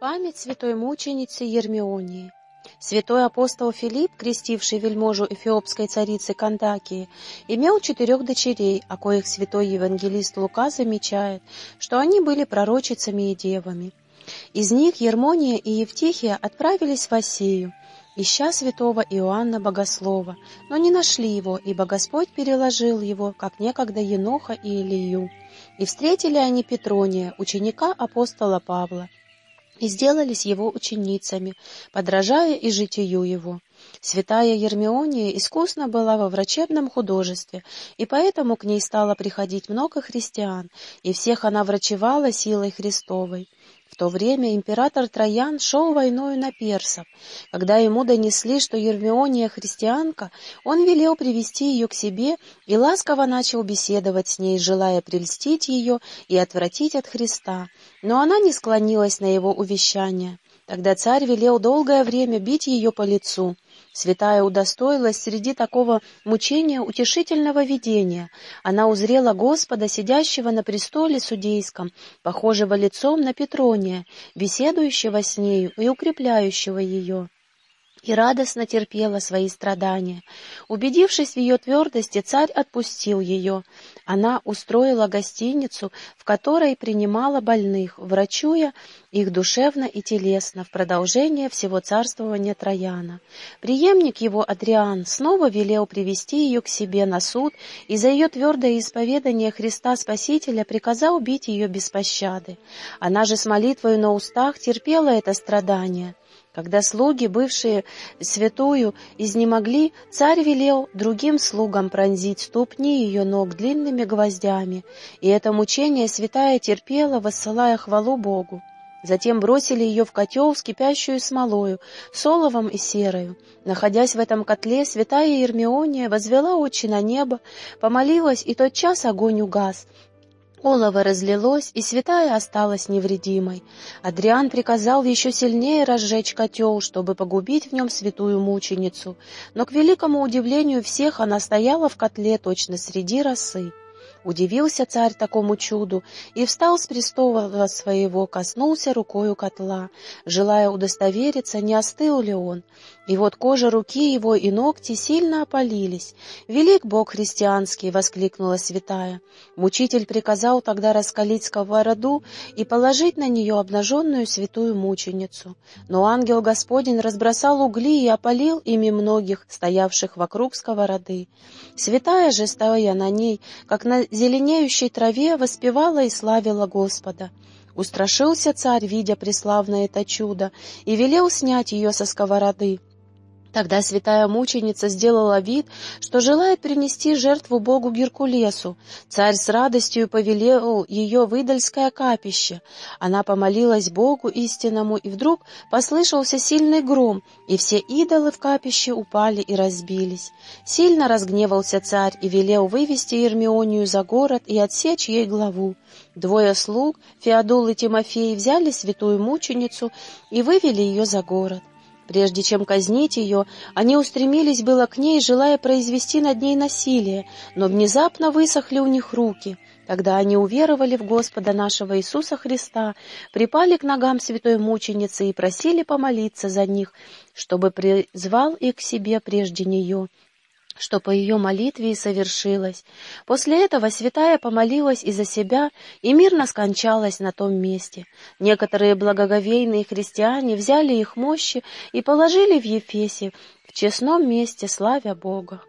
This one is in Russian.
Память святой мученицы Ермионии. Святой апостол Филипп, крестивший вельможу эфиопской царицы Кандакии, имел четырех дочерей, о коих святой евангелист Лука замечает, что они были пророчицами и девами. Из них Ермония и Евтихия отправились в Осею, ища святого Иоанна Богослова, но не нашли его, ибо Господь переложил его, как некогда Еноха и Илию. И встретили они Петрония, ученика апостола Павла, и сделались его ученицами, подражая и житию его. Святая Ермиония искусно была во врачебном художестве, и поэтому к ней стало приходить много христиан, и всех она врачевала силой Христовой. В то время император Троян шел войною на персов. Когда ему донесли, что Ермиония христианка, он велел привести ее к себе и ласково начал беседовать с ней, желая прельстить ее и отвратить от Христа. Но она не склонилась на его увещание. Тогда царь велел долгое время бить ее по лицу. Святая удостоилась среди такого мучения утешительного видения. Она узрела Господа, сидящего на престоле судейском, похожего лицом на Петрония, беседующего с нею и укрепляющего ее и радостно терпела свои страдания. Убедившись в ее твердости, царь отпустил ее. Она устроила гостиницу, в которой принимала больных, врачуя их душевно и телесно в продолжение всего царствования Трояна. Приемник его, Адриан, снова велел привести ее к себе на суд и за ее твердое исповедание Христа Спасителя приказал убить ее без пощады. Она же с молитвою на устах терпела это страдание. Когда слуги, бывшие святую, изнемогли, царь велел другим слугам пронзить ступни ее ног длинными гвоздями, и это мучение святая терпела, воссылая хвалу Богу. Затем бросили ее в котел с кипящую смолою, соловом и серою. Находясь в этом котле, святая Ермиония возвела очи на небо, помолилась, и тот час огонь угас, Олово разлилось, и святая осталась невредимой. Адриан приказал еще сильнее разжечь котел, чтобы погубить в нем святую мученицу, но, к великому удивлению всех, она стояла в котле точно среди росы. Удивился царь такому чуду и встал с престола своего, коснулся рукою котла, желая удостовериться, не остыл ли он. И вот кожа руки его и ногти сильно опалились. «Велик Бог христианский!» — воскликнула святая. Мучитель приказал тогда раскалить сковороду и положить на нее обнаженную святую мученицу. Но ангел Господень разбросал угли и опалил ими многих, стоявших вокруг сковороды. Святая же, стоя на ней, как на зеленеющей траве, воспевала и славила Господа. Устрашился царь, видя преславное это чудо, и велел снять ее со сковороды. Тогда святая мученица сделала вид, что желает принести жертву богу Геркулесу. Царь с радостью повелел ее в капище. Она помолилась богу истинному, и вдруг послышался сильный гром, и все идолы в капище упали и разбились. Сильно разгневался царь и велел вывести Ермионию за город и отсечь ей главу. Двое слуг, Феодул и Тимофей, взяли святую мученицу и вывели ее за город. Прежде чем казнить ее, они устремились было к ней, желая произвести над ней насилие, но внезапно высохли у них руки. Когда они уверовали в Господа нашего Иисуса Христа, припали к ногам святой мученицы и просили помолиться за них, чтобы призвал их к себе прежде нее что по ее молитве и совершилось. После этого святая помолилась и за себя, и мирно скончалась на том месте. Некоторые благоговейные христиане взяли их мощи и положили в Ефесе, в честном месте, славя Бога.